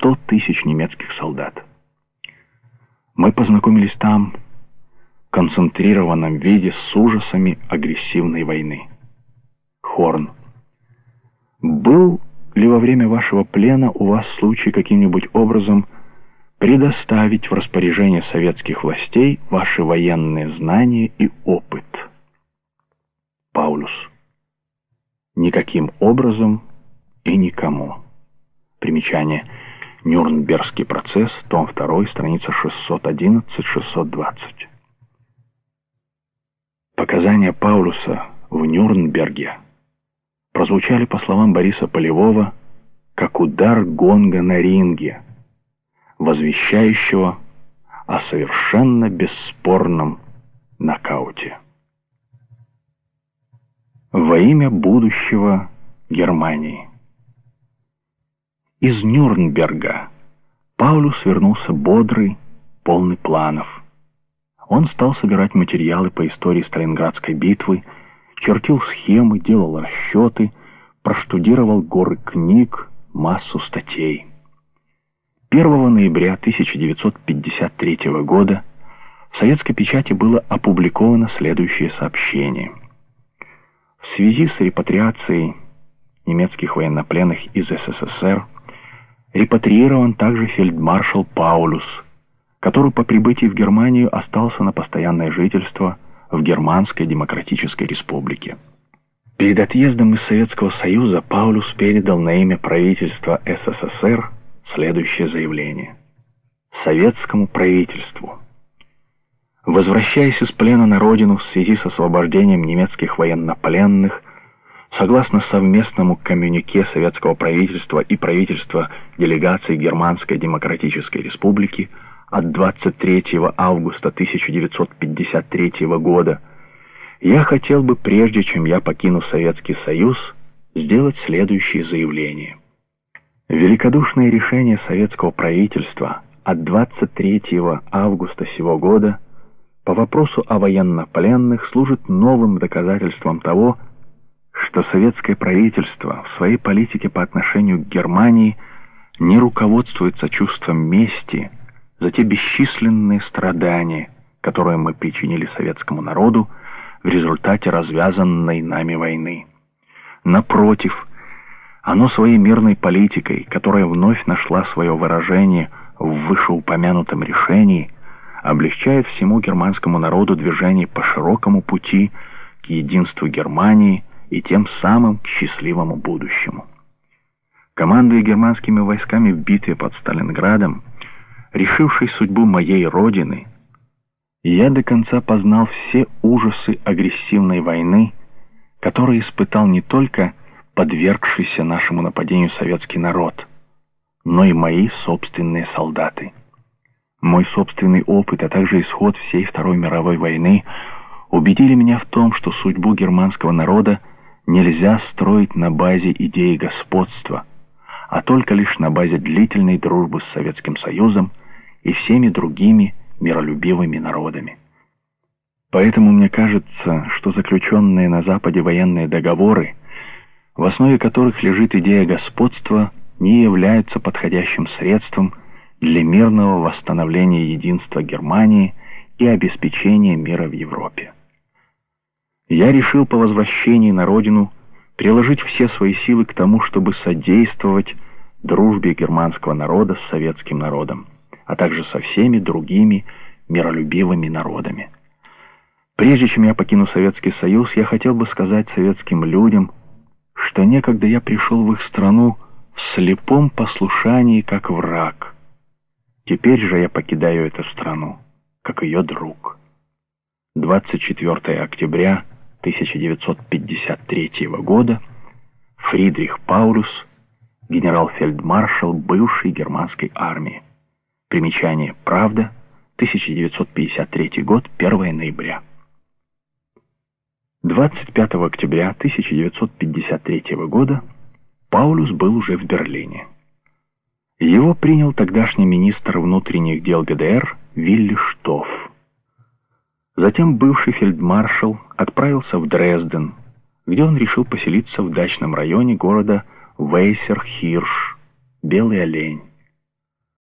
100 тысяч немецких солдат. Мы познакомились там в концентрированном виде с ужасами агрессивной войны. Хорн. Был ли во время вашего плена у вас случай каким-нибудь образом предоставить в распоряжение советских властей ваши военные знания и опыт? Паулюс. Никаким образом и никому. Примечание. Нюрнбергский процесс, том 2, страница 611-620. Показания Паулюса в Нюрнберге прозвучали, по словам Бориса Полевого, как удар гонга на ринге, возвещающего о совершенно бесспорном нокауте. Во имя будущего Германии. Из Нюрнберга Паулюс вернулся бодрый, полный планов. Он стал собирать материалы по истории Сталинградской битвы, чертил схемы, делал расчеты, проштудировал горы книг, массу статей. 1 ноября 1953 года в советской печати было опубликовано следующее сообщение. В связи с репатриацией немецких военнопленных из СССР репатриирован также фельдмаршал Паулюс, который по прибытии в Германию остался на постоянное жительство в Германской Демократической Республике. Перед отъездом из Советского Союза Паулюс передал на имя правительства СССР следующее заявление. Советскому правительству. Возвращаясь из плена на родину в связи с освобождением немецких военнопленных, согласно совместному коммюнике советского правительства и правительства делегации Германской Демократической Республики от 23 августа 1953 года, я хотел бы, прежде чем я покину Советский Союз, сделать следующее заявление. Великодушное решение советского правительства от 23 августа сего года по вопросу о военнопленных служит новым доказательством того, что советское правительство в своей политике по отношению к Германии не руководствуется чувством мести за те бесчисленные страдания, которые мы причинили советскому народу в результате развязанной нами войны. Напротив, оно своей мирной политикой, которая вновь нашла свое выражение в вышеупомянутом решении, облегчает всему германскому народу движение по широкому пути к единству Германии и тем самым к счастливому будущему. Командуя германскими войсками в битве под Сталинградом, решившей судьбу моей родины, я до конца познал все ужасы агрессивной войны, которые испытал не только подвергшийся нашему нападению советский народ, но и мои собственные солдаты. Мой собственный опыт, а также исход всей Второй мировой войны убедили меня в том, что судьбу германского народа нельзя строить на базе идеи господства, а только лишь на базе длительной дружбы с Советским Союзом и всеми другими миролюбивыми народами. Поэтому мне кажется, что заключенные на Западе военные договоры, в основе которых лежит идея господства, не являются подходящим средством для мирного восстановления единства Германии и обеспечения мира в Европе я решил по возвращении на родину приложить все свои силы к тому, чтобы содействовать дружбе германского народа с советским народом, а также со всеми другими миролюбивыми народами. Прежде чем я покину Советский Союз, я хотел бы сказать советским людям, что некогда я пришел в их страну в слепом послушании, как враг. Теперь же я покидаю эту страну, как ее друг. 24 октября 1953 года Фридрих Паулюс, генерал-фельдмаршал бывшей германской армии. Примечание «Правда», 1953 год, 1 ноября. 25 октября 1953 года Паулюс был уже в Берлине. Его принял тогдашний министр внутренних дел ГДР Вилли Штофф. Затем бывший фельдмаршал отправился в Дрезден, где он решил поселиться в дачном районе города Вейсер-Хирш, Белый олень.